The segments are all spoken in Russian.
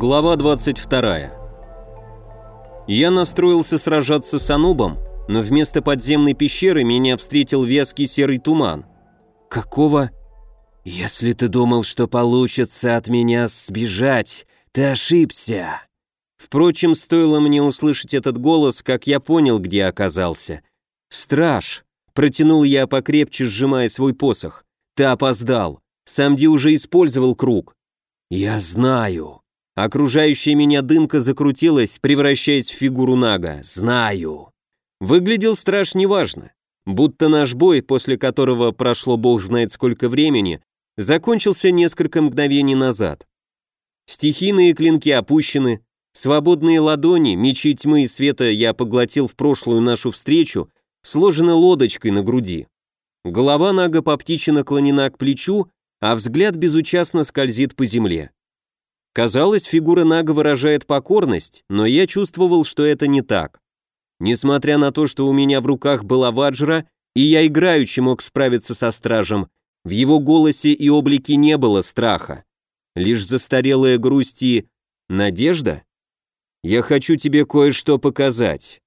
Глава 22. Я настроился сражаться с Анубом, но вместо подземной пещеры меня встретил вязкий серый туман. «Какого?» «Если ты думал, что получится от меня сбежать, ты ошибся!» Впрочем, стоило мне услышать этот голос, как я понял, где оказался. «Страж!» — протянул я покрепче, сжимая свой посох. «Ты опоздал. Самди уже использовал круг». «Я знаю», Окружающая меня дымка закрутилась, превращаясь в фигуру Нага. «Знаю». Выглядел страж неважно. Будто наш бой, после которого прошло бог знает сколько времени, закончился несколько мгновений назад. Стихийные клинки опущены, свободные ладони, мечи тьмы и света я поглотил в прошлую нашу встречу, сложены лодочкой на груди. Голова Нага по птичьи наклонена к плечу, а взгляд безучастно скользит по земле. Казалось, фигура Нага выражает покорность, но я чувствовал, что это не так. Несмотря на то, что у меня в руках была ваджра, и я играючи мог справиться со стражем, в его голосе и облике не было страха. Лишь застарелая грусть и... надежда? Я хочу тебе кое-что показать.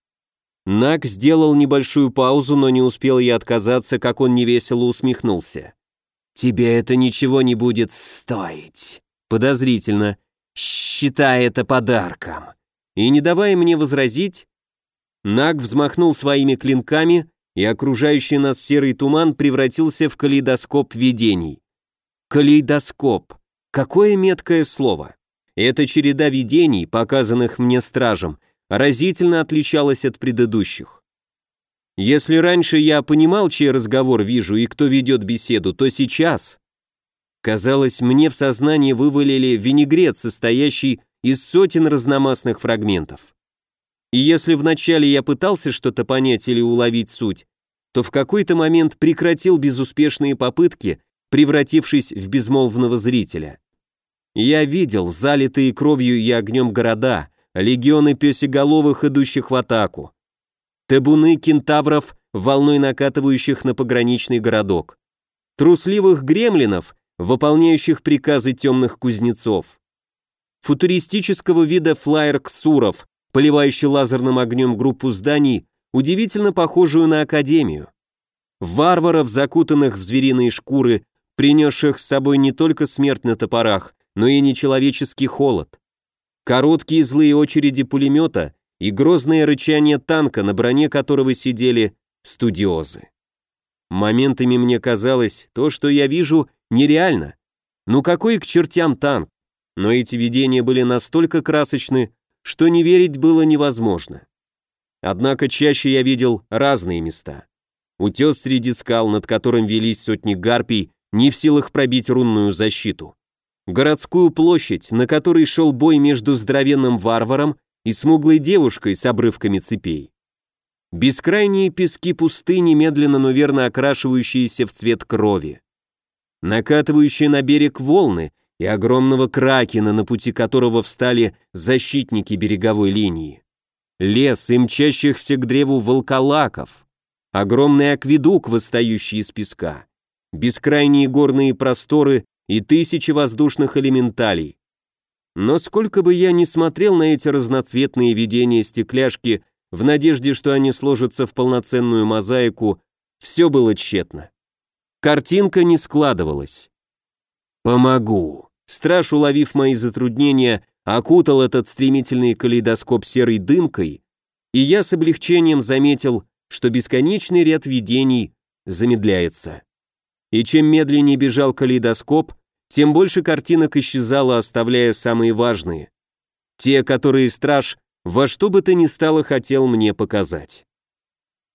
Наг сделал небольшую паузу, но не успел я отказаться, как он невесело усмехнулся. «Тебе это ничего не будет стоить». Подозрительно. Считай это подарком. И не давая мне возразить, Наг взмахнул своими клинками, и окружающий нас серый туман превратился в калейдоскоп видений. Калейдоскоп. Какое меткое слово. Эта череда видений, показанных мне стражем, разительно отличалась от предыдущих. Если раньше я понимал, чей разговор вижу и кто ведет беседу, то сейчас Казалось, мне в сознание вывалили винегрет, состоящий из сотен разномастных фрагментов. И если вначале я пытался что-то понять или уловить суть, то в какой-то момент прекратил безуспешные попытки, превратившись в безмолвного зрителя. Я видел залитые кровью и огнем города, легионы песеголовых, идущих в атаку, табуны кентавров, волной накатывающих на пограничный городок, трусливых гремлинов, выполняющих приказы темных кузнецов. Футуристического вида флайер-ксуров, поливающий лазерным огнем группу зданий, удивительно похожую на Академию. Варваров, закутанных в звериные шкуры, принесших с собой не только смерть на топорах, но и нечеловеческий холод. Короткие злые очереди пулемета и грозное рычание танка, на броне которого сидели студиозы. Моментами мне казалось, то, что я вижу, нереально. Ну какой к чертям танк? Но эти видения были настолько красочны, что не верить было невозможно. Однако чаще я видел разные места. Утес среди скал, над которым велись сотни гарпий, не в силах пробить рунную защиту. Городскую площадь, на которой шел бой между здоровенным варваром и смуглой девушкой с обрывками цепей. Бескрайние пески пустыни, медленно, но верно окрашивающиеся в цвет крови. Накатывающие на берег волны и огромного кракена, на пути которого встали защитники береговой линии. Лес и мчащихся к древу волколаков. Огромный акведук, восстающий из песка. Бескрайние горные просторы и тысячи воздушных элементалей. Но сколько бы я ни смотрел на эти разноцветные видения стекляшки, в надежде, что они сложатся в полноценную мозаику, все было тщетно. Картинка не складывалась. «Помогу». Страж, уловив мои затруднения, окутал этот стремительный калейдоскоп серой дымкой, и я с облегчением заметил, что бесконечный ряд видений замедляется. И чем медленнее бежал калейдоскоп, тем больше картинок исчезало, оставляя самые важные. Те, которые страж во что бы то ни стало хотел мне показать.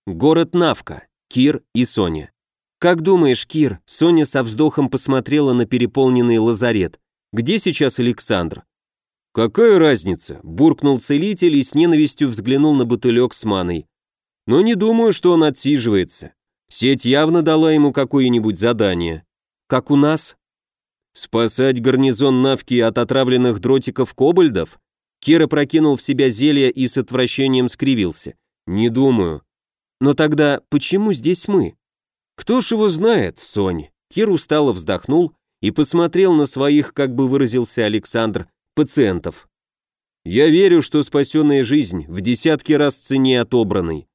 Город Навка, Кир и Соня. «Как думаешь, Кир?» Соня со вздохом посмотрела на переполненный лазарет. «Где сейчас Александр?» «Какая разница?» – буркнул целитель и с ненавистью взглянул на бутылек с маной. «Но не думаю, что он отсиживается. Сеть явно дала ему какое-нибудь задание. Как у нас?» «Спасать гарнизон Навки от отравленных дротиков кобальдов?» Кира прокинул в себя зелье и с отвращением скривился. «Не думаю». «Но тогда почему здесь мы?» «Кто ж его знает, Сонь?» Кир устало вздохнул и посмотрел на своих, как бы выразился Александр, пациентов. Я верю, что спасенная жизнь в десятки раз цене отобранной.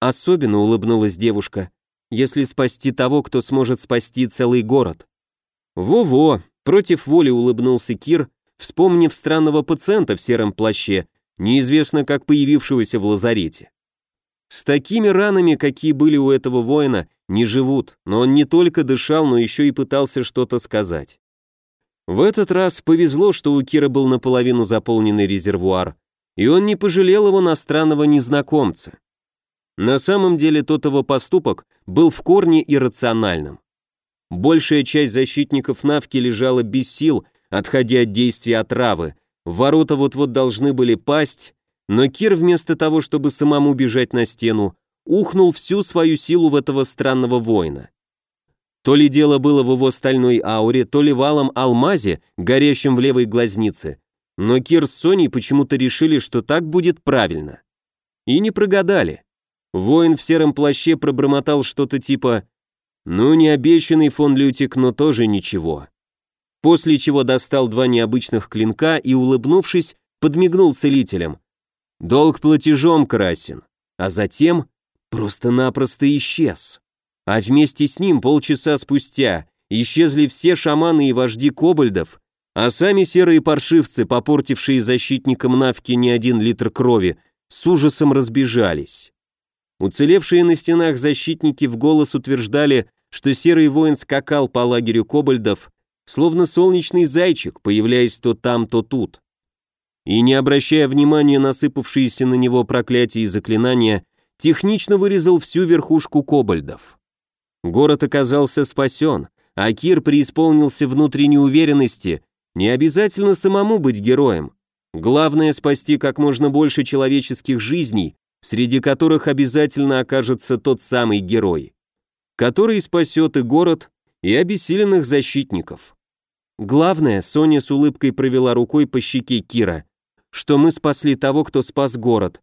Особенно улыбнулась девушка, если спасти того, кто сможет спасти целый город. Во-во, против воли улыбнулся Кир, вспомнив странного пациента в сером плаще, неизвестно как появившегося в лазарете. С такими ранами, какие были у этого воина, не живут, но он не только дышал, но еще и пытался что-то сказать. В этот раз повезло, что у Кира был наполовину заполненный резервуар, и он не пожалел его на странного незнакомца. На самом деле тот его поступок был в корне иррациональным. Большая часть защитников Навки лежала без сил, отходя от действия отравы, ворота вот-вот должны были пасть, но Кир вместо того, чтобы самому бежать на стену, ухнул всю свою силу в этого странного воина. То ли дело было в его стальной ауре, то ли валом алмазе, горящем в левой глазнице, но Кир с Соней почему-то решили, что так будет правильно. И не прогадали. Воин в сером плаще пробормотал что-то типа «Ну, не обещанный фон Лютик, но тоже ничего». После чего достал два необычных клинка и, улыбнувшись, подмигнул целителям. Долг платежом красен, а затем просто-напросто исчез. А вместе с ним полчаса спустя исчезли все шаманы и вожди кобальдов, а сами серые паршивцы, попортившие защитникам Навки не один литр крови, с ужасом разбежались. Уцелевшие на стенах защитники в голос утверждали, что серый воин скакал по лагерю кобальдов, словно солнечный зайчик, появляясь то там, то тут и, не обращая внимания на сыпавшиеся на него проклятия и заклинания, технично вырезал всю верхушку кобальдов. Город оказался спасен, а Кир преисполнился внутренней уверенности, не обязательно самому быть героем. Главное спасти как можно больше человеческих жизней, среди которых обязательно окажется тот самый герой, который спасет и город, и обессиленных защитников. Главное, Соня с улыбкой провела рукой по щеке Кира, что мы спасли того, кто спас город.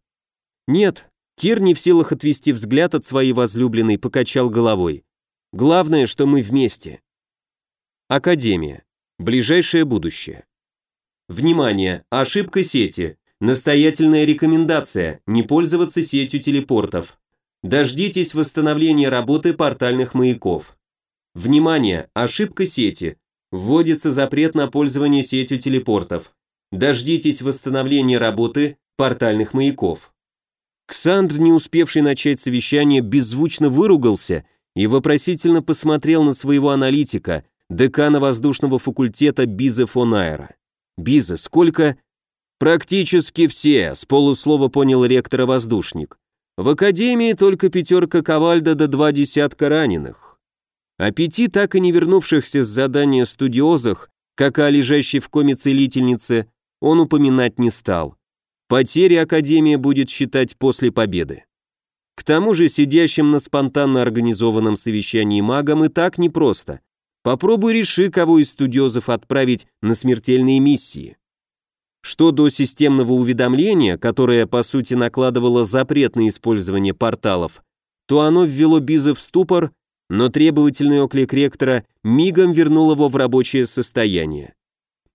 Нет, Кир не в силах отвести взгляд от своей возлюбленной, покачал головой. Главное, что мы вместе. Академия. Ближайшее будущее. Внимание! Ошибка сети. Настоятельная рекомендация не пользоваться сетью телепортов. Дождитесь восстановления работы портальных маяков. Внимание! Ошибка сети. Вводится запрет на пользование сетью телепортов. Дождитесь восстановления работы портальных маяков. Ксандр, не успевший начать совещание, беззвучно выругался и вопросительно посмотрел на своего аналитика, декана воздушного факультета Биза фон Айра. «Биза, сколько?» «Практически все», — с полуслова понял ректора-воздушник. «В академии только пятерка ковальда до два десятка раненых». А пяти так и не вернувшихся с задания студиозах, как о лежащей в коме целительнице, он упоминать не стал. Потери Академия будет считать после победы. К тому же сидящим на спонтанно организованном совещании магам и так непросто. Попробуй реши, кого из студиозов отправить на смертельные миссии. Что до системного уведомления, которое по сути накладывало запрет на использование порталов, то оно ввело Биза в ступор, но требовательный оклик ректора мигом вернул его в рабочее состояние.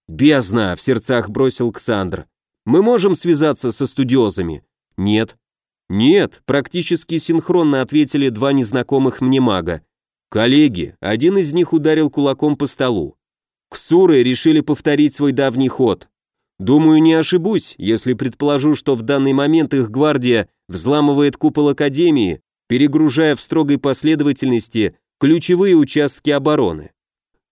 «Бездна!» — в сердцах бросил Ксандр. «Мы можем связаться со студиозами?» «Нет». «Нет», — практически синхронно ответили два незнакомых мне мага. «Коллеги», один из них ударил кулаком по столу. «Ксуры решили повторить свой давний ход. Думаю, не ошибусь, если предположу, что в данный момент их гвардия взламывает купол Академии, перегружая в строгой последовательности ключевые участки обороны.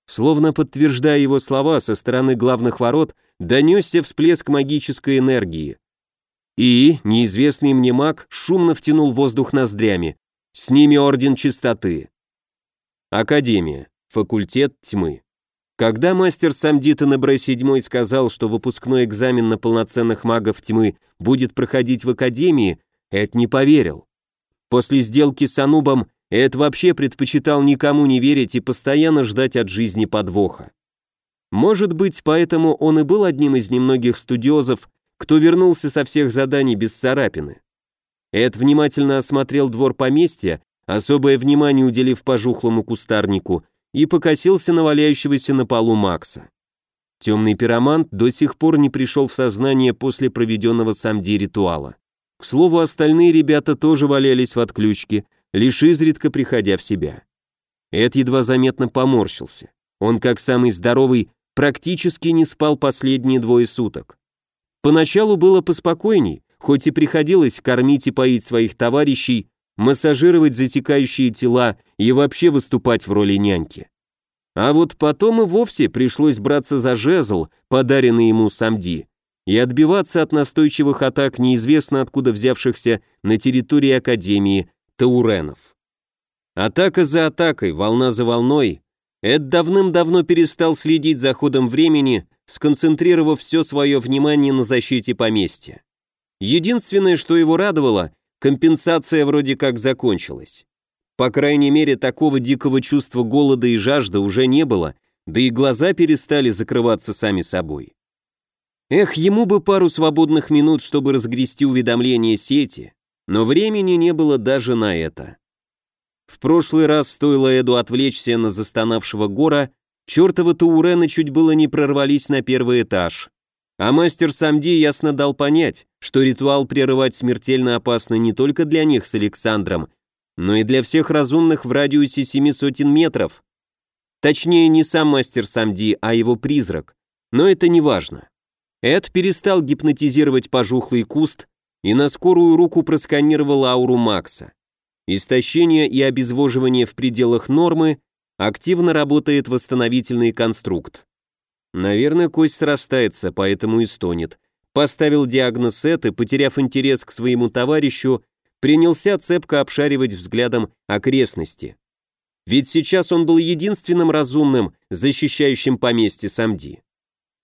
Словно подтверждая его слова, со стороны главных ворот донесся всплеск магической энергии. И неизвестный мне маг шумно втянул воздух ноздрями. С ними Орден Чистоты. Академия. Факультет тьмы. Когда мастер Самдита Небре седьмой сказал, что выпускной экзамен на полноценных магов тьмы будет проходить в Академии, Эд не поверил. После сделки с Анубом Эд вообще предпочитал никому не верить и постоянно ждать от жизни подвоха. Может быть, поэтому он и был одним из немногих студиозов, кто вернулся со всех заданий без царапины. Эд внимательно осмотрел двор поместья, особое внимание уделив пожухлому кустарнику, и покосился на валяющегося на полу Макса. Темный пиромант до сих пор не пришел в сознание после проведенного самди ритуала. К слову, остальные ребята тоже валялись в отключке, лишь изредка приходя в себя. Эд едва заметно поморщился. Он, как самый здоровый, практически не спал последние двое суток. Поначалу было поспокойней, хоть и приходилось кормить и поить своих товарищей, массажировать затекающие тела и вообще выступать в роли няньки. А вот потом и вовсе пришлось браться за жезл, подаренный ему Самди, и отбиваться от настойчивых атак неизвестно откуда взявшихся на территории Академии Тауренов. Атака за атакой, волна за волной, Эд давным-давно перестал следить за ходом времени, сконцентрировав все свое внимание на защите поместья. Единственное, что его радовало, компенсация вроде как закончилась. По крайней мере, такого дикого чувства голода и жажды уже не было, да и глаза перестали закрываться сами собой. Эх, ему бы пару свободных минут, чтобы разгрести уведомления сети, но времени не было даже на это. В прошлый раз стоило Эду отвлечься на застонавшего гора, чертовы Таурены чуть было не прорвались на первый этаж. А мастер Самди ясно дал понять, что ритуал прерывать смертельно опасно не только для них с Александром, но и для всех разумных в радиусе семи сотен метров. Точнее, не сам мастер Самди, а его призрак. Но это не важно. Эд перестал гипнотизировать пожухлый куст и на скорую руку просканировал ауру Макса. Истощение и обезвоживание в пределах нормы, активно работает восстановительный конструкт. Наверное, кость срастается, поэтому и стонет. Поставил диагноз Эд и, потеряв интерес к своему товарищу, принялся цепко обшаривать взглядом окрестности. Ведь сейчас он был единственным разумным, защищающим поместье Самди.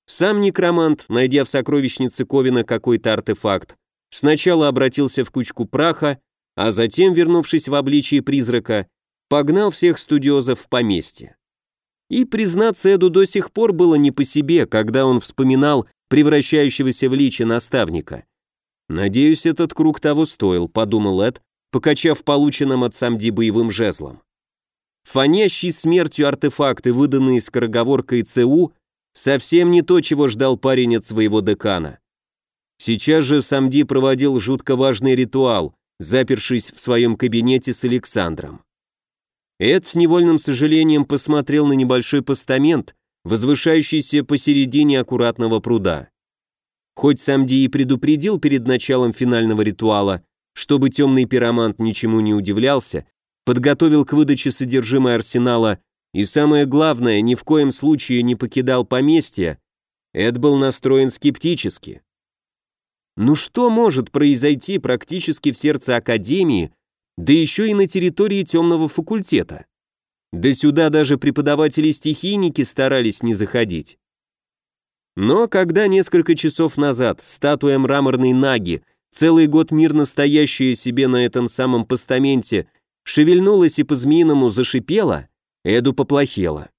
Сам некромант, найдя в сокровищнице Ковина какой-то артефакт, сначала обратился в кучку праха, а затем, вернувшись в обличие призрака, погнал всех студиозов в поместье. И, признаться, Эду до сих пор было не по себе, когда он вспоминал превращающегося в личи наставника. «Надеюсь, этот круг того стоил», — подумал Эд, покачав полученным от Самди боевым жезлом. Фонящий смертью артефакты, выданные скороговоркой ЦУ, совсем не то, чего ждал парень от своего декана. Сейчас же Самди проводил жутко важный ритуал, запершись в своем кабинете с Александром. Эд с невольным сожалением посмотрел на небольшой постамент, возвышающийся посередине аккуратного пруда. Хоть Самди и предупредил перед началом финального ритуала, чтобы темный пиромант ничему не удивлялся, подготовил к выдаче содержимое арсенала и, самое главное, ни в коем случае не покидал поместье, Эд был настроен скептически. Ну что может произойти практически в сердце Академии, да еще и на территории темного факультета? Да сюда даже преподаватели-стихийники старались не заходить. Но когда несколько часов назад статуя мраморной Наги, целый год мирно стоящая себе на этом самом постаменте, шевельнулась и по-змеиному зашипела, Эду поплохело.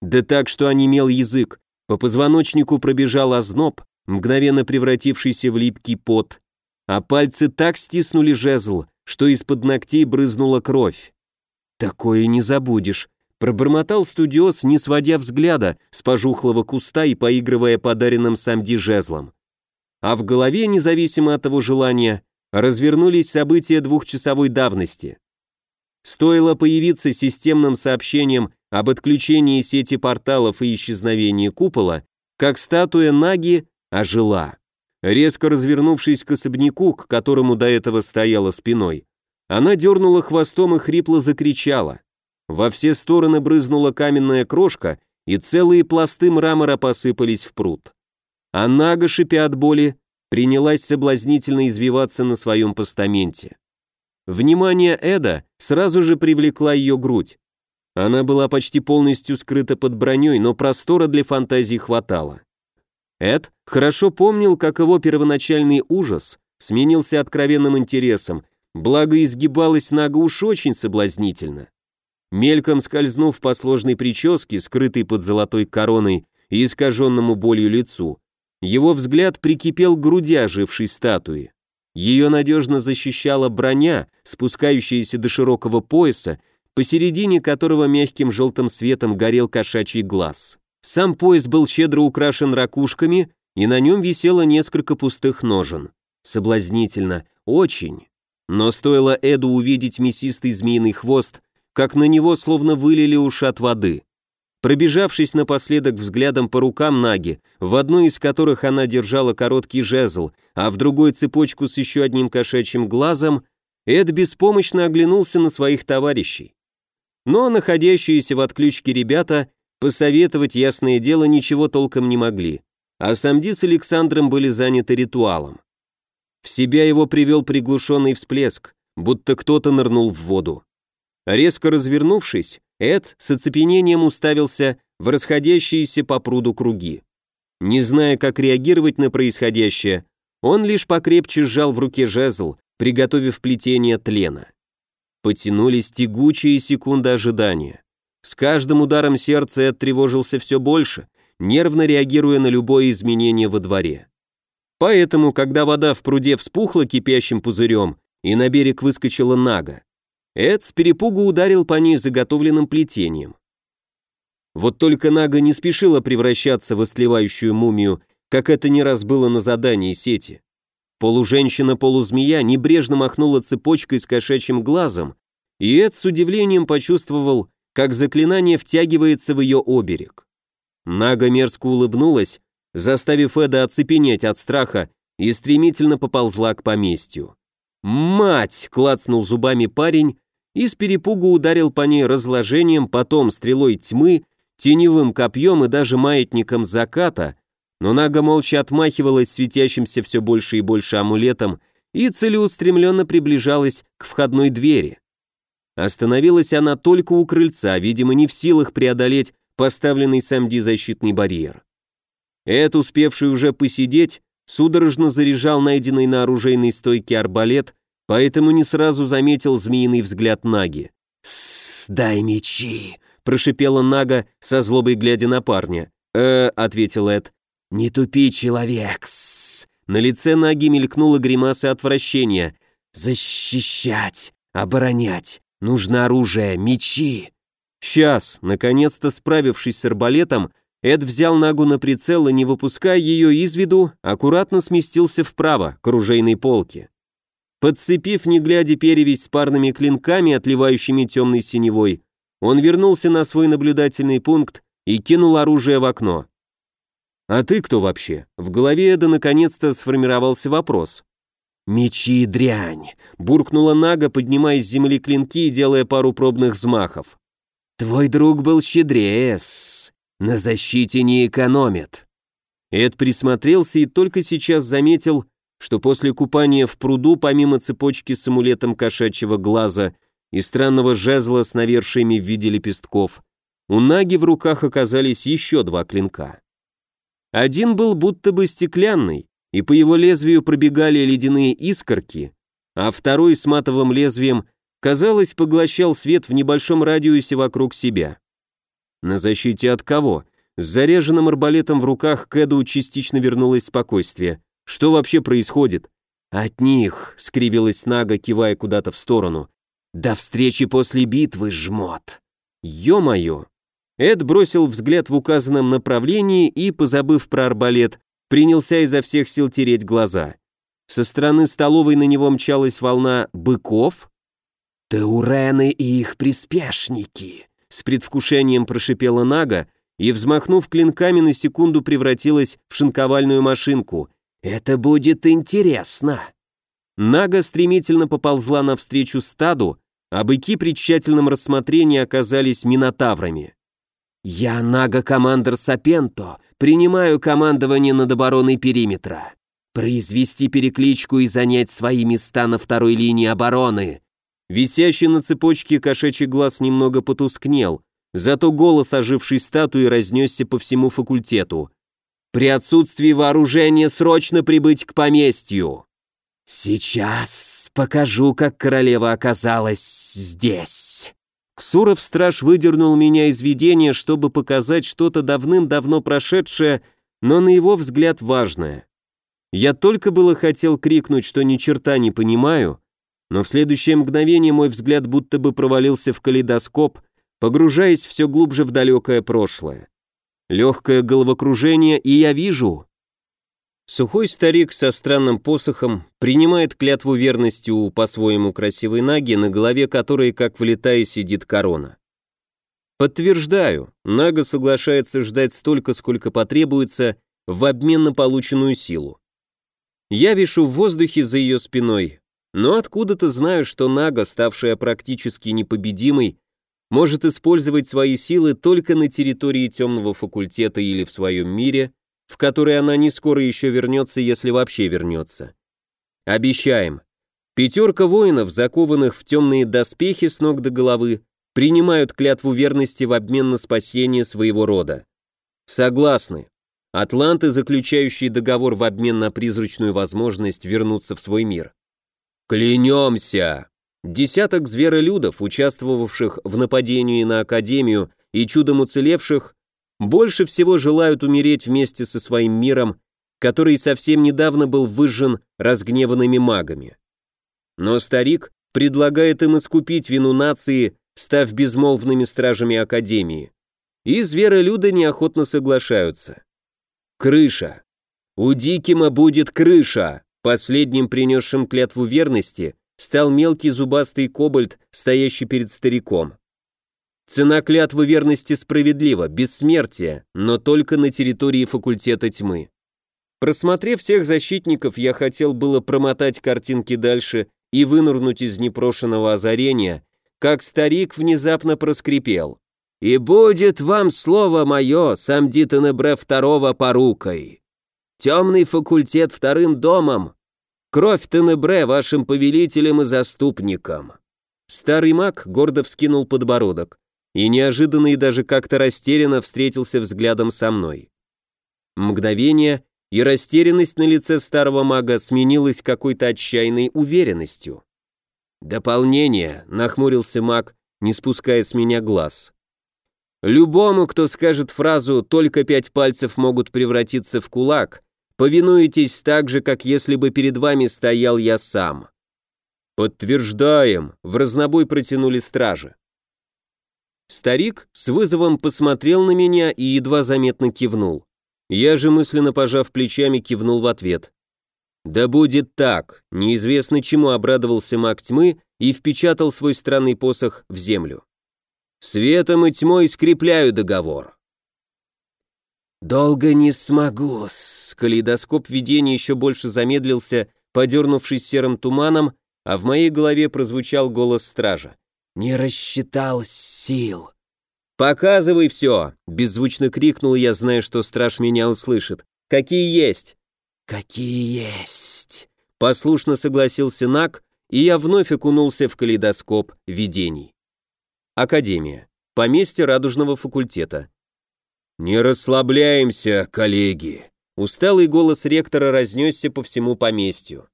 Да так, что онемел язык, по позвоночнику пробежал озноб, мгновенно превратившийся в липкий пот, а пальцы так стиснули жезл, что из-под ногтей брызнула кровь. «Такое не забудешь», — пробормотал студиоз, не сводя взгляда с пожухлого куста и поигрывая подаренным Самди жезлом. А в голове, независимо от его желания, развернулись события двухчасовой давности. Стоило появиться системным сообщением об отключении сети порталов и исчезновении купола, как статуя Наги ожила. Резко развернувшись к особняку, к которому до этого стояла спиной, она дернула хвостом и хрипло закричала. Во все стороны брызнула каменная крошка, и целые пласты мрамора посыпались в пруд. А Нага, шипя от боли, принялась соблазнительно извиваться на своем постаменте. Внимание Эда сразу же привлекла ее грудь. Она была почти полностью скрыта под броней, но простора для фантазии хватало. Эд хорошо помнил, как его первоначальный ужас сменился откровенным интересом, благо изгибалась нога уж очень соблазнительно. Мельком скользнув по сложной прическе, скрытой под золотой короной и искаженному болью лицу, его взгляд прикипел к груди ожившей статуи. Ее надежно защищала броня, спускающаяся до широкого пояса, посередине которого мягким желтым светом горел кошачий глаз. Сам пояс был щедро украшен ракушками, и на нем висело несколько пустых ножен. Соблазнительно, очень. Но стоило Эду увидеть мясистый змеиный хвост, как на него словно вылили ушат воды. Пробежавшись напоследок взглядом по рукам Наги, в одной из которых она держала короткий жезл, а в другой цепочку с еще одним кошачьим глазом, Эд беспомощно оглянулся на своих товарищей. Но находящиеся в отключке ребята посоветовать, ясное дело, ничего толком не могли, а Самди с Александром были заняты ритуалом. В себя его привел приглушенный всплеск, будто кто-то нырнул в воду. Резко развернувшись, Эд с оцепенением уставился в расходящиеся по пруду круги. Не зная, как реагировать на происходящее, он лишь покрепче сжал в руке жезл, приготовив плетение тлена. Потянулись тягучие секунды ожидания. С каждым ударом сердца Эд тревожился все больше, нервно реагируя на любое изменение во дворе. Поэтому, когда вода в пруде вспухла кипящим пузырем и на берег выскочила Нага, Эд с перепугу ударил по ней заготовленным плетением. Вот только Нага не спешила превращаться в остлевающую мумию, как это не раз было на задании сети. Полуженщина-полузмея небрежно махнула цепочкой с кошачьим глазом, и Эд с удивлением почувствовал, как заклинание втягивается в ее оберег. Нага мерзко улыбнулась, заставив Эда оцепенеть от страха, и стремительно поползла к поместью. «Мать!» — клацнул зубами парень и с перепугу ударил по ней разложением, потом стрелой тьмы, теневым копьем и даже маятником заката, но Нага молча отмахивалась светящимся все больше и больше амулетом и целеустремленно приближалась к входной двери. Остановилась она только у крыльца, видимо, не в силах преодолеть поставленный Самди защитный барьер. Эд, успевший уже посидеть, судорожно заряжал найденный на оружейной стойке арбалет поэтому не сразу заметил змеиный взгляд Наги. «Сс, дай мечи!» – прошипела Нага, со злобой глядя на парня. «Э», – ответил Эд. «Не тупи, человек!» Сс. На лице Наги мелькнула гримаса отвращения. «Защищать! Оборонять! Нужно оружие, мечи!» Сейчас, наконец-то справившись с арбалетом, Эд взял Нагу на прицел и, не выпуская ее из виду, аккуратно сместился вправо, к оружейной полке. Подцепив, не глядя, перевесь с парными клинками, отливающими темной синевой, он вернулся на свой наблюдательный пункт и кинул оружие в окно. «А ты кто вообще?» В голове Эда наконец-то сформировался вопрос. «Мечи дрянь!» — буркнула Нага, поднимая с земли клинки и делая пару пробных взмахов. «Твой друг был щедрее, на защите не экономит». Эд присмотрелся и только сейчас заметил, что после купания в пруду, помимо цепочки с амулетом кошачьего глаза и странного жезла с навершиями в виде лепестков, у Наги в руках оказались еще два клинка. Один был будто бы стеклянный, и по его лезвию пробегали ледяные искорки, а второй с матовым лезвием, казалось, поглощал свет в небольшом радиусе вокруг себя. На защите от кого? С заряженным арбалетом в руках к Эду частично вернулось спокойствие. Что вообще происходит? От них, скривилась Нага, кивая куда-то в сторону. До встречи после битвы, жмот. Ё-моё. Эд бросил взгляд в указанном направлении и, позабыв про арбалет, принялся изо всех сил тереть глаза. Со стороны столовой на него мчалась волна быков. «Таурены и их приспешники», — с предвкушением прошипела Нага и, взмахнув клинками, на секунду превратилась в шинковальную машинку — это будет интересно. Нага стремительно поползла навстречу стаду, а быки при тщательном рассмотрении оказались минотаврами. «Я Нага-командор Сапенто, принимаю командование над обороной периметра. Произвести перекличку и занять свои места на второй линии обороны». Висящий на цепочке кошачий глаз немного потускнел, зато голос ожившей статуи разнесся по всему факультету. При отсутствии вооружения срочно прибыть к поместью. Сейчас покажу, как королева оказалась здесь. Ксуров страж выдернул меня из видения, чтобы показать что-то давным-давно прошедшее, но на его взгляд важное. Я только было хотел крикнуть, что ни черта не понимаю, но в следующее мгновение мой взгляд будто бы провалился в калейдоскоп, погружаясь все глубже в далекое прошлое. легкое головокружение, и я вижу. Сухой старик со странным посохом принимает клятву верности у по-своему красивой наги, на голове которой, как влетая, сидит корона. Подтверждаю, Нага соглашается ждать столько, сколько потребуется, в обмен на полученную силу. Я вишу в воздухе за ее спиной, но откуда-то знаю, что Нага, ставшая практически непобедимой, может использовать свои силы только на территории темного факультета или в своем мире, в который она не скоро еще вернется, если вообще вернется. Обещаем. Пятерка воинов, закованных в темные доспехи с ног до головы, принимают клятву верности в обмен на спасение своего рода. Согласны. Атланты, заключающие договор в обмен на призрачную возможность вернуться в свой мир. Клянемся! Десяток зверолюдов, участвовавших в нападении на Академию и чудом уцелевших, больше всего желают умереть вместе со своим миром, который совсем недавно был выжжен разгневанными магами. Но старик предлагает им искупить вину нации, став безмолвными стражами Академии. И зверолюды неохотно соглашаются. Крыша. У Дикима будет крыша. Последним принесшим клятву верности стал мелкий зубастый кобальт, стоящий перед стариком. Цена клятвы верности справедлива, бессмертие, но только на территории факультета тьмы. Просмотрев всех защитников, я хотел было промотать картинки дальше и вынырнуть из непрошенного озарения, как старик внезапно проскрипел. «И будет вам слово мое, сам Дитенебре второго порукой. Темный факультет вторым домом, кровь Тенебре вашим повелителем и заступником». Старый маг гордо вскинул подбородок и неожиданно и даже как-то растерянно встретился взглядом со мной. Мгновение, и растерянность на лице старого мага сменилась какой-то отчаянной уверенностью. «Дополнение», — нахмурился маг, не спуская с меня глаз. Любому, кто скажет фразу «только пять пальцев могут превратиться в кулак», повинуетесь так же, как если бы перед вами стоял я сам. Подтверждаем, в разнобой протянули стражи. Старик с вызовом посмотрел на меня и едва заметно кивнул. Я же мысленно пожав плечами кивнул в ответ. Да будет так, неизвестно чему обрадовался маг тьмы и впечатал свой странный посох в землю. Светом и тьмой скрепляю договор. «Долго не смогу -с. Калейдоскоп видения еще больше замедлился, подернувшись серым туманом, а в моей голове прозвучал голос стража. «Не рассчитал сил». «Показывай все!» — беззвучно крикнул я, зная, что страж меня услышит. «Какие есть?» «Какие есть!» — послушно согласился Нак, и я вновь окунулся в калейдоскоп видений. Академия. Поместье Радужного факультета. «Не расслабляемся, коллеги!» Усталый голос ректора разнесся по всему поместью.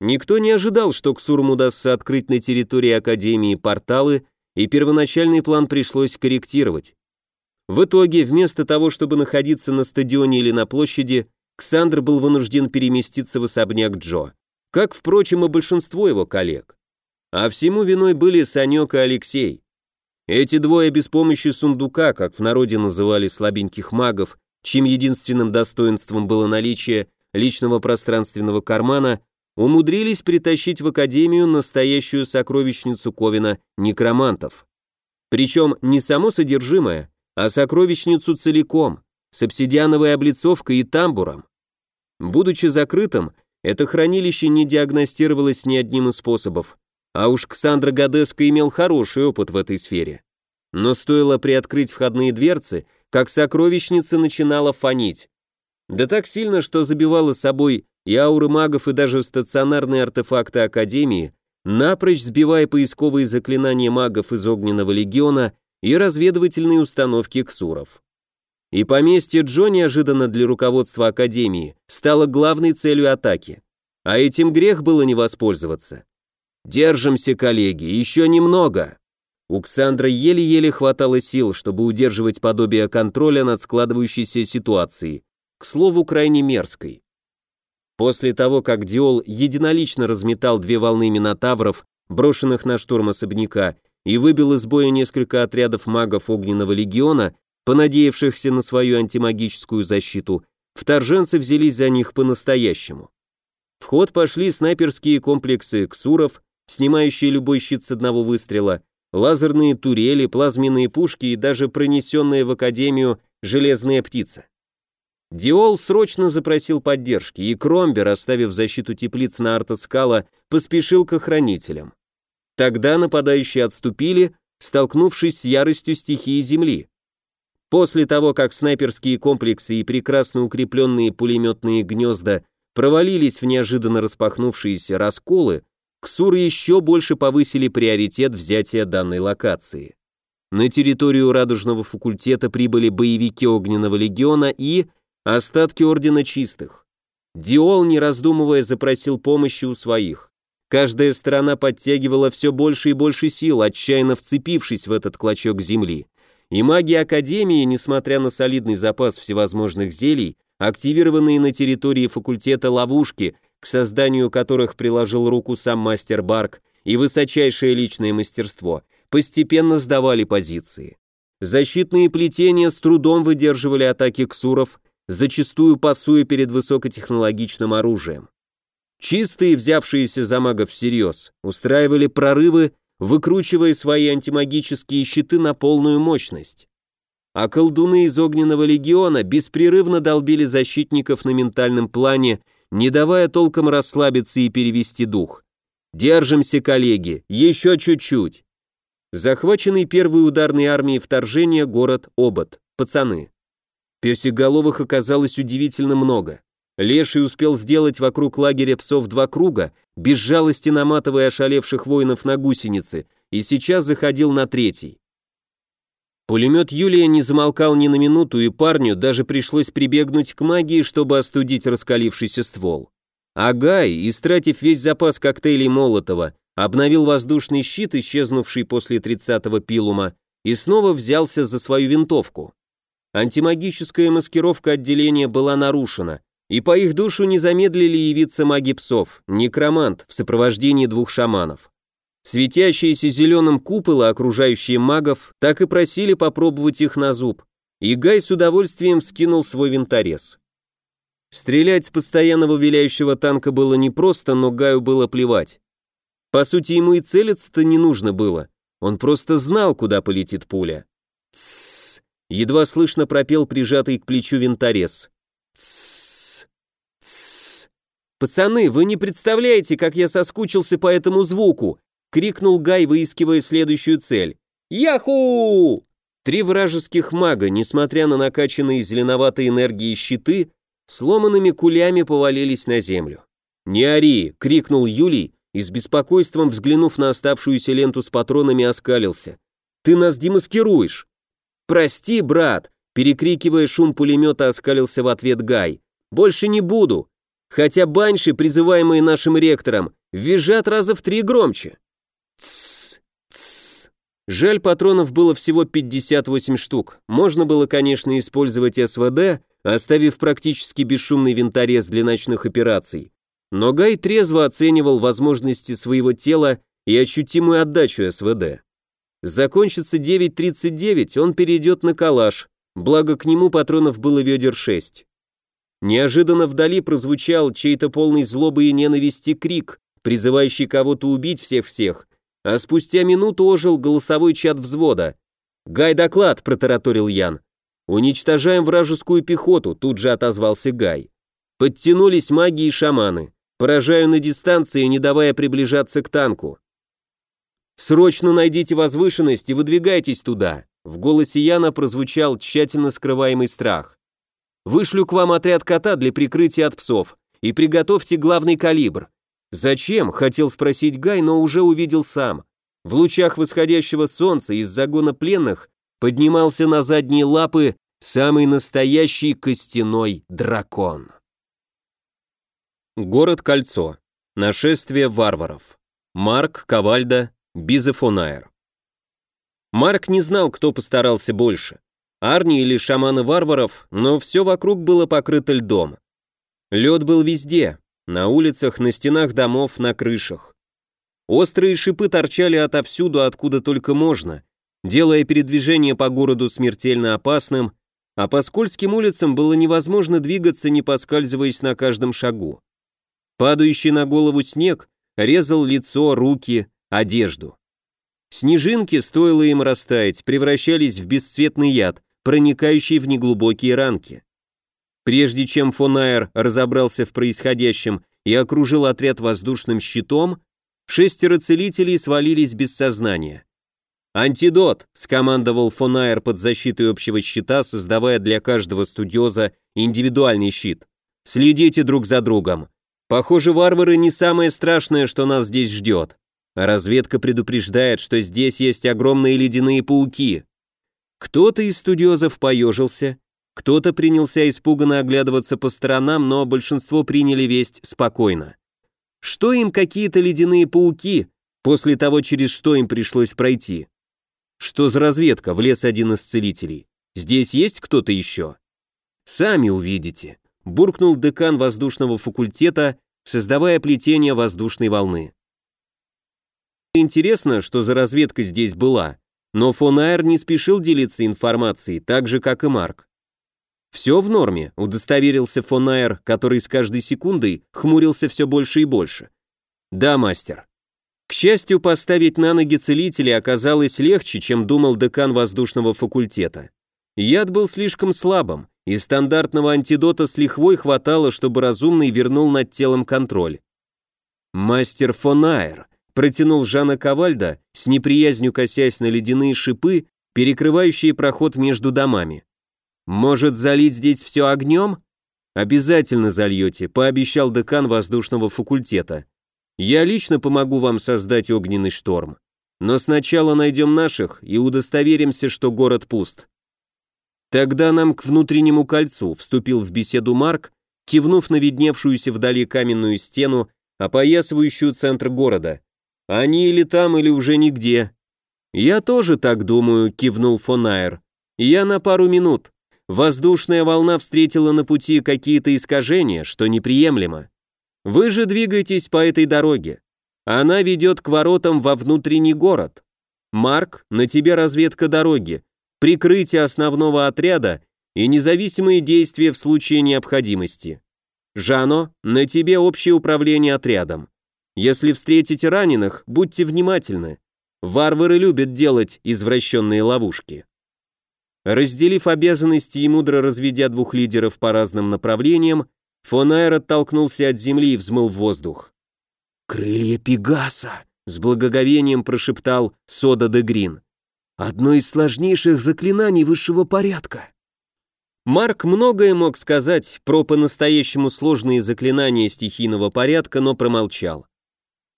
Никто не ожидал, что Ксурм удастся открыть на территории Академии порталы, и первоначальный план пришлось корректировать. В итоге, вместо того, чтобы находиться на стадионе или на площади, Ксандр был вынужден переместиться в особняк Джо, как, впрочем, и большинство его коллег. А всему виной были Санек и Алексей. Эти двое без помощи сундука, как в народе называли слабеньких магов, чьим единственным достоинством было наличие личного пространственного кармана, умудрились притащить в Академию настоящую сокровищницу Ковина некромантов. Причем не само содержимое, а сокровищницу целиком, с обсидиановой облицовкой и тамбуром. Будучи закрытым, это хранилище не диагностировалось ни одним из способов, а уж Ксандра Гадеска имел хороший опыт в этой сфере. Но стоило приоткрыть входные дверцы, как сокровищница начинала фонить. Да так сильно, что забивала собой и ауры магов, и даже стационарные артефакты Академии, напрочь сбивая поисковые заклинания магов из Огненного Легиона и разведывательные установки ксуров. И поместье Джо неожиданно для руководства Академии стало главной целью атаки. А этим грех было не воспользоваться. Держимся, коллеги, еще немного. У Ксандра еле-еле хватало сил, чтобы удерживать подобие контроля над складывающейся ситуацией, к слову, крайне мерзкой. После того, как Диол единолично разметал две волны минотавров, брошенных на штурм особняка, и выбил из боя несколько отрядов магов Огненного легиона, понадеявшихся на свою антимагическую защиту, вторженцы взялись за них по-настоящему. В ход пошли снайперские комплексы «Ксуров», снимающие любой щит с одного выстрела, лазерные турели, плазменные пушки и даже пронесенная в Академию железная птица. Диол срочно запросил поддержки, и Кромбер, оставив защиту теплиц на Артоскала, поспешил к охранителям. Тогда нападающие отступили, столкнувшись с яростью стихии Земли. После того, как снайперские комплексы и прекрасно укрепленные пулеметные гнезда провалились в неожиданно распахнувшиеся расколы, Ксуры еще больше повысили приоритет взятия данной локации. На территорию Радужного факультета прибыли боевики Огненного легиона и остатки Ордена Чистых. Диол, не раздумывая, запросил помощи у своих. Каждая сторона подтягивала все больше и больше сил, отчаянно вцепившись в этот клочок земли. И маги Академии, несмотря на солидный запас всевозможных зелий, активированные на территории факультета ловушки, к созданию которых приложил руку сам мастер Барк, и высочайшее личное мастерство, постепенно сдавали позиции. Защитные плетения с трудом выдерживали атаки ксуров, зачастую пасуя перед высокотехнологичным оружием. Чистые, взявшиеся за магов всерьез, устраивали прорывы, выкручивая свои антимагические щиты на полную мощность. А колдуны из Огненного легиона беспрерывно долбили защитников на ментальном плане, не давая толком расслабиться и перевести дух. «Держимся, коллеги, еще чуть-чуть!» Захваченный первой ударной армией вторжения город Обод, пацаны. Песеголовых оказалось удивительно много. Леший успел сделать вокруг лагеря псов два круга, без жалости наматывая ошалевших воинов на гусеницы, и сейчас заходил на третий. Пулемет Юлия не замолкал ни на минуту, и парню даже пришлось прибегнуть к магии, чтобы остудить раскалившийся ствол. А Гай, истратив весь запас коктейлей Молотова, обновил воздушный щит, исчезнувший после 30-го пилума, и снова взялся за свою винтовку. Антимагическая маскировка отделения была нарушена, и по их душу не замедлили явиться маги псов, некромант в сопровождении двух шаманов. Светящиеся зеленым куполы, окружающие магов, так и просили попробовать их на зуб, и Гай с удовольствием скинул свой винторез. Стрелять с постоянного виляющего танка было непросто, но Гаю было плевать. По сути, ему и целиться-то не нужно было, он просто знал, куда полетит пуля. «Тссс!» — едва слышно пропел прижатый к плечу винторез. «Тссс! Тссс! Пацаны, вы не представляете, как я соскучился по этому звуку!» — крикнул Гай, выискивая следующую цель. «Яху!» Три вражеских мага, несмотря на накачанные зеленоватой энергией щиты, сломанными кулями повалились на землю. «Не ори!» — крикнул Юлий и с беспокойством, взглянув на оставшуюся ленту с патронами, оскалился. «Ты нас демаскируешь!» «Прости, брат!» — перекрикивая шум пулемета, оскалился в ответ Гай. «Больше не буду! Хотя банши, призываемые нашим ректором, визжат раза в три громче!» Жаль, патронов было всего 58 штук. Можно было, конечно, использовать СВД, оставив практически бесшумный винторез для ночных операций. Но Гай трезво оценивал возможности своего тела и ощутимую отдачу СВД. Закончится 9.39, он перейдет на калаш, благо к нему патронов было ведер 6. Неожиданно вдали прозвучал чей-то полный злобы и ненависти крик, призывающий кого-то убить всех-всех, а спустя минуту ожил голосовой чат взвода. «Гай, доклад!» – протараторил Ян. «Уничтожаем вражескую пехоту», – тут же отозвался Гай. Подтянулись маги и шаманы. Поражаю на дистанции, не давая приближаться к танку. «Срочно найдите возвышенность и выдвигайтесь туда!» В голосе Яна прозвучал тщательно скрываемый страх. «Вышлю к вам отряд кота для прикрытия от псов и приготовьте главный калибр. «Зачем?» — хотел спросить Гай, но уже увидел сам. В лучах восходящего солнца из загона пленных поднимался на задние лапы самый настоящий костяной дракон. Город-кольцо. Нашествие варваров. Марк, Ковальда, Бизефонаер. Марк не знал, кто постарался больше. Арни или шаманы варваров, но все вокруг было покрыто льдом. Лед был везде, на улицах, на стенах домов, на крышах. Острые шипы торчали отовсюду, откуда только можно, делая передвижение по городу смертельно опасным, а по скользким улицам было невозможно двигаться, не поскальзываясь на каждом шагу. Падающий на голову снег резал лицо, руки, одежду. Снежинки, стоило им растаять, превращались в бесцветный яд, проникающий в неглубокие ранки. Прежде чем фон Айер разобрался в происходящем и окружил отряд воздушным щитом, шестеро целителей свалились без сознания. «Антидот!» — скомандовал фон Айер под защитой общего щита, создавая для каждого студиоза индивидуальный щит. «Следите друг за другом. Похоже, варвары не самое страшное, что нас здесь ждет. Разведка предупреждает, что здесь есть огромные ледяные пауки. Кто-то из студиозов поежился, кто-то принялся испуганно оглядываться по сторонам, но большинство приняли весть спокойно. Что им какие-то ледяные пауки после того, через что им пришлось пройти? Что за разведка, влез один из целителей. Здесь есть кто-то еще? Сами увидите, буркнул декан воздушного факультета, создавая плетение воздушной волны. Интересно, что за разведка здесь была, но фон Айр не спешил делиться информацией, так же, как и Марк. «Все в норме», — удостоверился фон Айр, который с каждой секундой хмурился все больше и больше. «Да, мастер». К счастью, поставить на ноги целителя оказалось легче, чем думал декан воздушного факультета. Яд был слишком слабым, и стандартного антидота с лихвой хватало, чтобы разумный вернул над телом контроль. «Мастер фон Айр», — протянул Жана Ковальда, с неприязнью косясь на ледяные шипы, перекрывающие проход между домами. «Может, залить здесь все огнем?» «Обязательно зальете», — пообещал декан воздушного факультета. «Я лично помогу вам создать огненный шторм. Но сначала найдем наших и удостоверимся, что город пуст». «Тогда нам к внутреннему кольцу», — вступил в беседу Марк, кивнув на видневшуюся вдали каменную стену, опоясывающую центр города. «Они или там, или уже нигде». «Я тоже так думаю», — кивнул Фонайр. «Я на пару минут. Воздушная волна встретила на пути какие-то искажения, что неприемлемо. Вы же двигаетесь по этой дороге. Она ведет к воротам во внутренний город. Марк, на тебе разведка дороги, прикрытие основного отряда и независимые действия в случае необходимости. Жано, на тебе общее управление отрядом. Если встретите раненых, будьте внимательны. Варвары любят делать извращенные ловушки. Разделив обязанности и мудро разведя двух лидеров по разным направлениям, фон Айр оттолкнулся от земли и взмыл в воздух. «Крылья Пегаса!» — с благоговением прошептал Сода де Грин. «Одно из сложнейших заклинаний высшего порядка». Марк многое мог сказать про по-настоящему сложные заклинания стихийного порядка, но промолчал.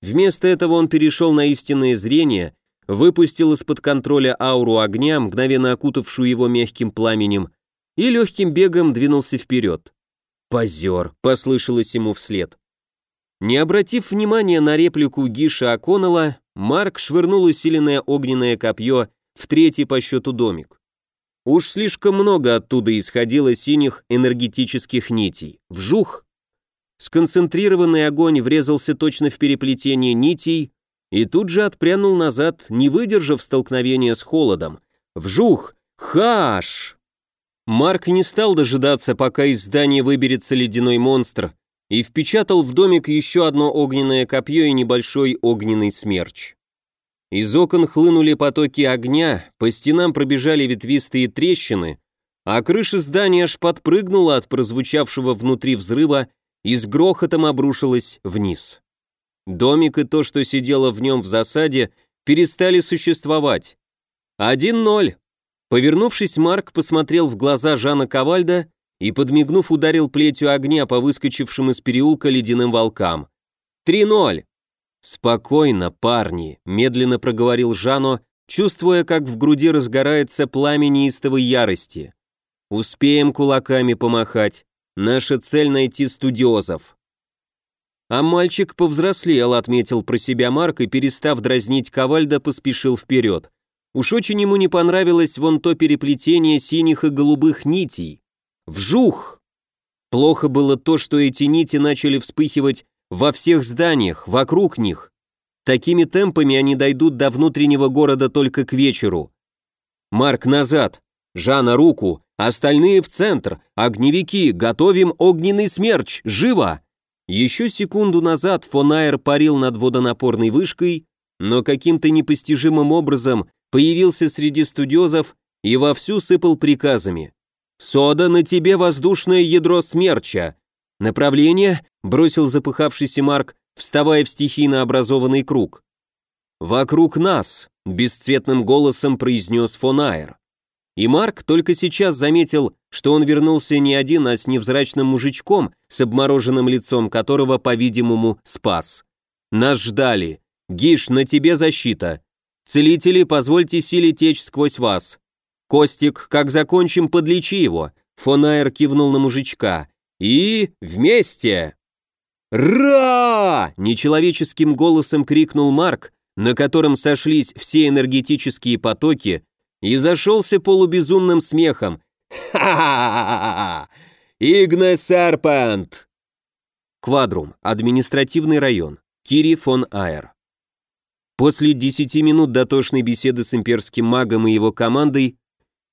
Вместо этого он перешел на истинное зрение выпустил из-под контроля ауру огня, мгновенно окутавшую его мягким пламенем, и легким бегом двинулся вперед. «Позер!» — послышалось ему вслед. Не обратив внимания на реплику Гиша О'Коннелла, Марк швырнул усиленное огненное копье в третий по счету домик. Уж слишком много оттуда исходило синих энергетических нитей. Вжух! Сконцентрированный огонь врезался точно в переплетение нитей, и тут же отпрянул назад, не выдержав столкновения с холодом. Вжух! Хаш! Марк не стал дожидаться, пока из здания выберется ледяной монстр, и впечатал в домик еще одно огненное копье и небольшой огненный смерч. Из окон хлынули потоки огня, по стенам пробежали ветвистые трещины, а крыша здания аж подпрыгнула от прозвучавшего внутри взрыва и с грохотом обрушилась вниз. Домик и то, что сидело в нем в засаде, перестали существовать. Один ноль. Повернувшись, Марк посмотрел в глаза Жана Ковальда и, подмигнув, ударил плетью огня по выскочившим из переулка ледяным волкам. Три ноль. «Спокойно, парни», — медленно проговорил Жано, чувствуя, как в груди разгорается пламя неистовой ярости. «Успеем кулаками помахать. Наша цель — найти студиозов. А мальчик повзрослел, отметил про себя Марк и, перестав дразнить Ковальда, поспешил вперед. Уж очень ему не понравилось вон то переплетение синих и голубых нитей. Вжух! Плохо было то, что эти нити начали вспыхивать во всех зданиях, вокруг них. Такими темпами они дойдут до внутреннего города только к вечеру. Марк назад! Жана руку! Остальные в центр! Огневики! Готовим огненный смерч! Живо!» Еще секунду назад Фонайр парил над водонапорной вышкой, но каким-то непостижимым образом появился среди студиозов и вовсю сыпал приказами. «Сода, на тебе воздушное ядро смерча!» «Направление?» — бросил запыхавшийся Марк, вставая в стихийно образованный круг. «Вокруг нас», — бесцветным голосом произнес Фонайр. И Марк только сейчас заметил, что он вернулся не один, а с невзрачным мужичком, с обмороженным лицом которого, по-видимому, спас. «Нас ждали. Гиш, на тебе защита. Целители, позвольте силе течь сквозь вас. Костик, как закончим, подлечи его». Фонайр кивнул на мужичка. «И вместе!» «Ра!» – нечеловеческим голосом крикнул Марк, на котором сошлись все энергетические потоки, и зашелся полубезумным смехом. «Ха-ха-ха! Игна Серпент!» Квадрум, административный район, Кири фон Айр. После десяти минут дотошной беседы с имперским магом и его командой,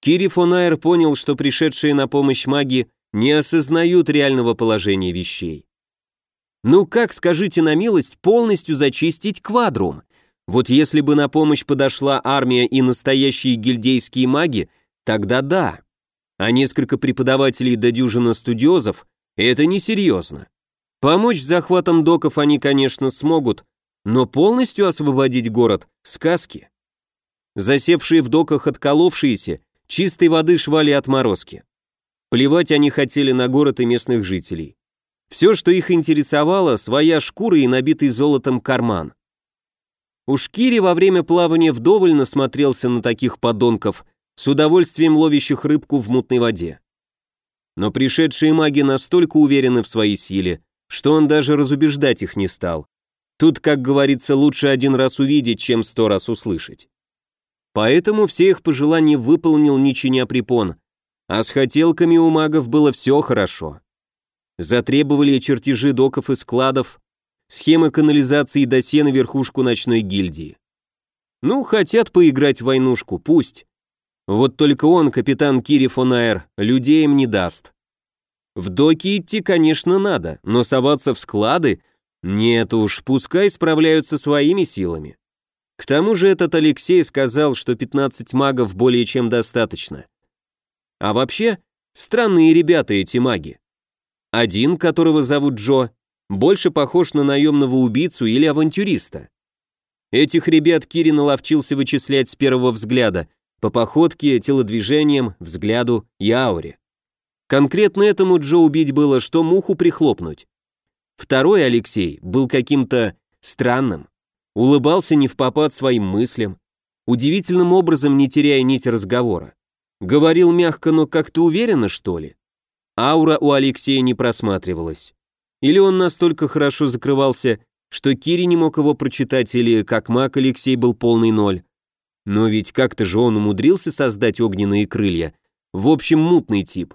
Кири фон Айр понял, что пришедшие на помощь маги не осознают реального положения вещей. Ну как, скажите на милость, полностью зачистить квадрум? Вот если бы на помощь подошла армия и настоящие гильдейские маги, тогда да. А несколько преподавателей до дюжина студиозов – это несерьезно. Помочь с захватом доков они, конечно, смогут, но полностью освободить город – сказки. Засевшие в доках отколовшиеся, чистой воды швали отморозки. Плевать они хотели на город и местных жителей. Все, что их интересовало, своя шкура и набитый золотом карман. Уж Кири во время плавания вдоволь насмотрелся на таких подонков, с удовольствием ловящих рыбку в мутной воде. Но пришедшие маги настолько уверены в своей силе, что он даже разубеждать их не стал. Тут, как говорится, лучше один раз увидеть, чем сто раз услышать. Поэтому все их пожелания выполнил, не чиня препон, а с хотелками у магов было все хорошо. Затребовали чертежи доков и складов, схемы канализации до на верхушку ночной гильдии. Ну, хотят поиграть в войнушку, пусть. Вот только он, капитан Кири Фонаэр, людей им не даст. В доки идти, конечно, надо, но соваться в склады? Нет уж, пускай справляются своими силами. К тому же этот Алексей сказал, что 15 магов более чем достаточно. А вообще, странные ребята эти маги. Один, которого зовут Джо, больше похож на наемного убийцу или авантюриста. Этих ребят Кири наловчился вычислять с первого взгляда, по походке, телодвижениям, взгляду и ауре. Конкретно этому Джо убить было, что муху прихлопнуть. Второй Алексей был каким-то странным, улыбался не в попад своим мыслям, удивительным образом не теряя нить разговора. Говорил мягко, но как-то уверенно, что ли. Аура у Алексея не просматривалась. Или он настолько хорошо закрывался, что Кири не мог его прочитать, или как маг Алексей был полный ноль. Но ведь как-то же он умудрился создать огненные крылья. В общем, мутный тип.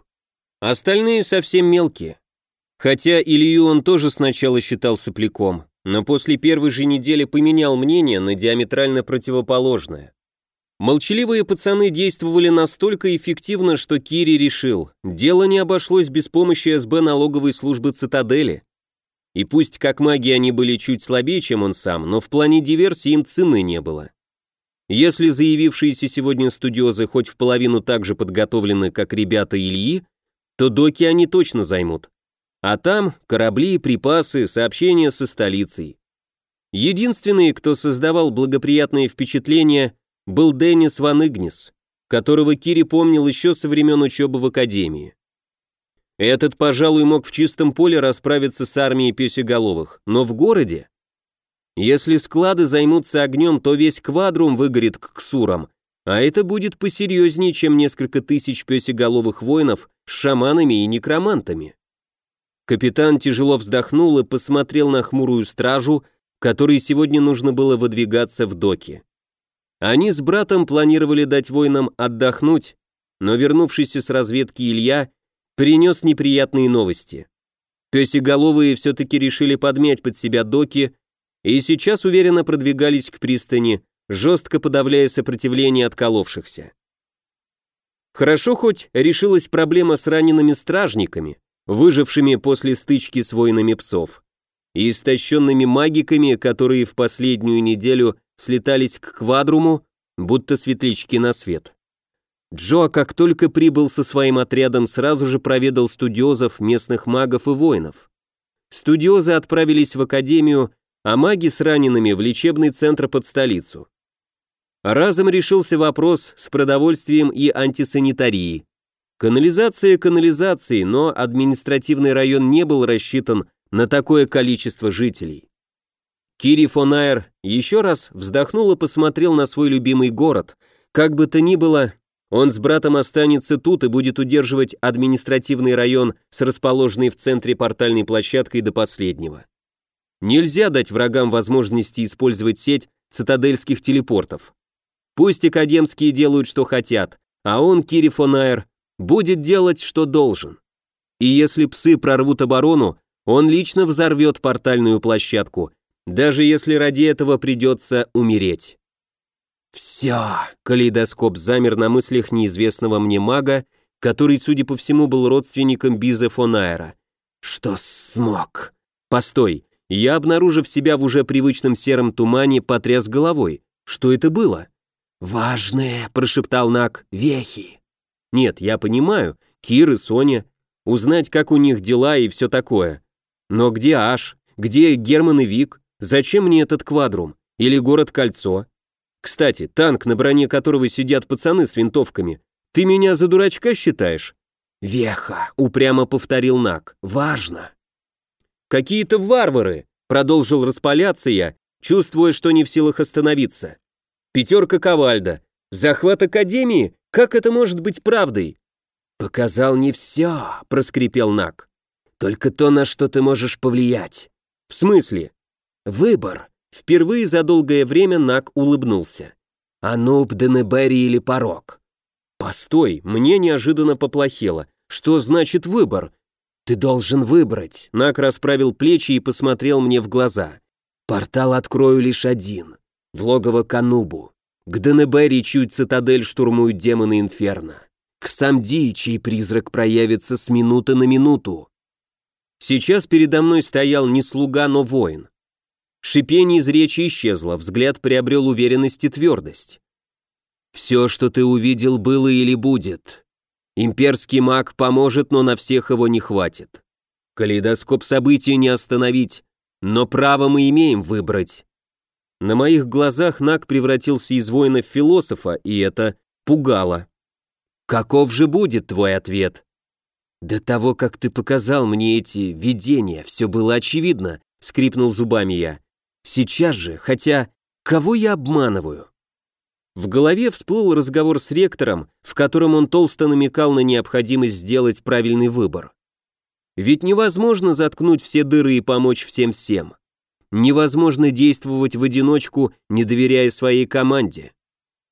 Остальные совсем мелкие. Хотя Илью он тоже сначала считал сопляком, но после первой же недели поменял мнение на диаметрально противоположное. Молчаливые пацаны действовали настолько эффективно, что Кири решил, дело не обошлось без помощи СБ налоговой службы Цитадели. И пусть как маги они были чуть слабее, чем он сам, но в плане диверсии им цены не было. Если заявившиеся сегодня студиозы хоть в половину так же подготовлены, как ребята Ильи, то доки они точно займут. А там корабли, припасы, сообщения со столицей. Единственные, кто создавал благоприятные впечатления, был Деннис Ван Игнис, которого Кири помнил еще со времен учебы в академии. Этот, пожалуй, мог в чистом поле расправиться с армией песеголовых, но в городе? Если склады займутся огнем, то весь квадрум выгорит к ксурам, а это будет посерьезнее, чем несколько тысяч песеголовых воинов с шаманами и некромантами. Капитан тяжело вздохнул и посмотрел на хмурую стражу, которой сегодня нужно было выдвигаться в доки. Они с братом планировали дать воинам отдохнуть, но вернувшийся с разведки Илья принес неприятные новости. Песеголовые все-таки решили подмять под себя доки и сейчас уверенно продвигались к пристани, жестко подавляя сопротивление отколовшихся. Хорошо хоть решилась проблема с ранеными стражниками, выжившими после стычки с воинами псов, и истощенными магиками, которые в последнюю неделю слетались к квадруму, будто светлячки на свет. Джо, как только прибыл со своим отрядом, сразу же проведал студиозов, местных магов и воинов. Студиозы отправились в академию, а маги с ранеными в лечебный центр под столицу. Разом решился вопрос с продовольствием и антисанитарией. Канализация канализации, но административный район не был рассчитан на такое количество жителей. Кири фон Айр еще раз вздохнул и посмотрел на свой любимый город. Как бы то ни было, он с братом останется тут и будет удерживать административный район с расположенной в центре портальной площадкой до последнего. Нельзя дать врагам возможности использовать сеть цитадельских телепортов. Пусть академские делают, что хотят, а он, Кири Фонайр, будет делать, что должен. И если псы прорвут оборону, он лично взорвет портальную площадку, даже если ради этого придется умереть. «Все!» — калейдоскоп замер на мыслях неизвестного мне мага, который, судя по всему, был родственником Биза фон Айра. «Что смог?» «Постой!» Я, обнаружив себя в уже привычном сером тумане, потряс головой. Что это было? «Важные», — прошептал Нак, — «вехи». «Нет, я понимаю, Кир и Соня. Узнать, как у них дела и все такое. Но где Аш? Где Герман и Вик? Зачем мне этот квадрум? Или город-кольцо? Кстати, танк, на броне которого сидят пацаны с винтовками. Ты меня за дурачка считаешь? Веха, упрямо повторил Нак. Важно. Какие-то варвары, продолжил распаляться я, чувствуя, что не в силах остановиться. Пятерка Ковальда. Захват Академии? Как это может быть правдой? Показал не все, проскрипел Нак. Только то, на что ты можешь повлиять. В смысле? Выбор. Впервые за долгое время Нак улыбнулся. «Ануб, Денебери или Порог?» «Постой, мне неожиданно поплохело. Что значит выбор?» «Ты должен выбрать», — Нак расправил плечи и посмотрел мне в глаза. «Портал открою лишь один. В логово Канубу. К Денебери, чью цитадель штурмуют демоны Инферно. К Самди, чей призрак проявится с минуты на минуту». Сейчас передо мной стоял не слуга, но воин. Шипение из речи исчезло, взгляд приобрел уверенность и твердость. «Все, что ты увидел, было или будет. Имперский маг поможет, но на всех его не хватит. Калейдоскоп событий не остановить, но право мы имеем выбрать». На моих глазах Наг превратился из воина в философа, и это пугало. «Каков же будет твой ответ?» «До того, как ты показал мне эти видения, все было очевидно», — скрипнул зубами я. Сейчас же, хотя кого я обманываю? В голове всплыл разговор с ректором, в котором он толсто намекал на необходимость сделать правильный выбор. Ведь невозможно заткнуть все дыры и помочь всем-всем. Невозможно действовать в одиночку, не доверяя своей команде.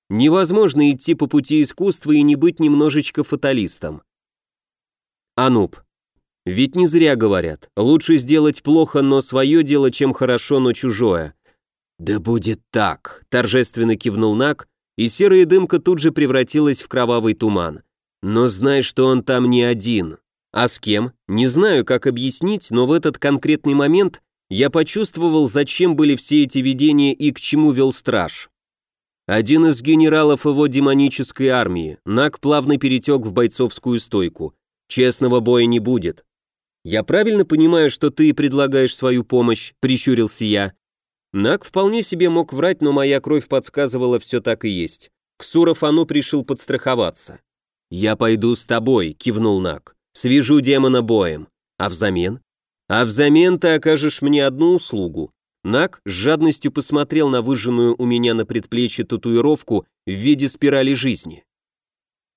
Невозможно идти по пути искусства и не быть немножечко фаталистом. Ануб, ведь не зря говорят, лучше сделать плохо, но свое дело, чем хорошо, но чужое. Да будет так, торжественно кивнул Нак, и серая дымка тут же превратилась в кровавый туман. Но знай, что он там не один. А с кем? Не знаю, как объяснить, но в этот конкретный момент я почувствовал, зачем были все эти видения и к чему вел страж. Один из генералов его демонической армии, Нак плавно перетек в бойцовскую стойку. Честного боя не будет. «Я правильно понимаю, что ты предлагаешь свою помощь?» – прищурился я. Нак вполне себе мог врать, но моя кровь подсказывала, все так и есть. Ксуров Ану пришел подстраховаться. «Я пойду с тобой», – кивнул Нак. «Свяжу демона боем. А взамен?» «А взамен ты окажешь мне одну услугу». Нак с жадностью посмотрел на выжженную у меня на предплечье татуировку в виде спирали жизни.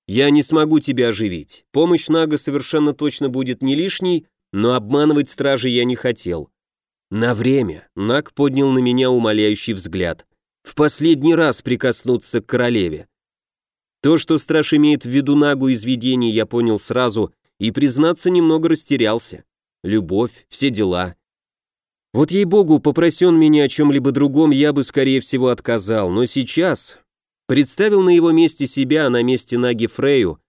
«Я не смогу тебя оживить. Помощь Нага совершенно точно будет не лишней, но обманывать стражи я не хотел. На время Нак поднял на меня умоляющий взгляд. В последний раз прикоснуться к королеве. То, что страж имеет в виду Нагу из видений, я понял сразу и, признаться, немного растерялся. Любовь, все дела. Вот ей-богу, попроси он меня о чем-либо другом, я бы, скорее всего, отказал, но сейчас... Представил на его месте себя, а на месте Наги Фрею,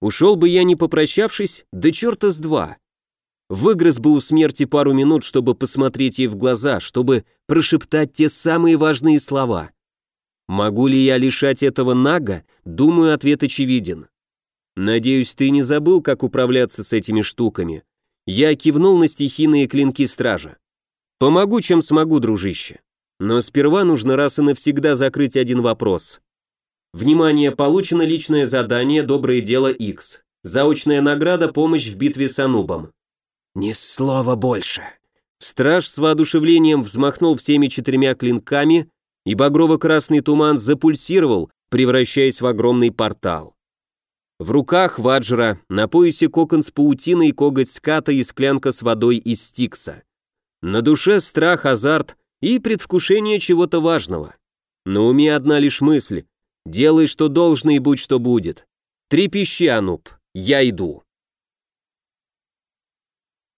Ушел бы я не попрощавшись, да черта с два. Выгрыз бы у смерти пару минут, чтобы посмотреть ей в глаза, чтобы прошептать те самые важные слова. Могу ли я лишать этого Нага? Думаю, ответ очевиден. Надеюсь, ты не забыл, как управляться с этими штуками. Я кивнул на стихийные клинки стража. Помогу, чем смогу, дружище. Но сперва нужно раз и навсегда закрыть один вопрос. Внимание, получено личное задание «Доброе дело X». Заочная награда «Помощь в битве с Анубом». Ни слова больше. Страж с воодушевлением взмахнул всеми четырьмя клинками, и багрово-красный туман запульсировал, превращаясь в огромный портал. В руках Ваджра, на поясе кокон с паутиной, коготь ската и склянка с водой из стикса. На душе страх, азарт и предвкушение чего-то важного. На уме одна лишь мысль Делай, что должно, и будь, что будет. Трепещи, Ануб, я иду.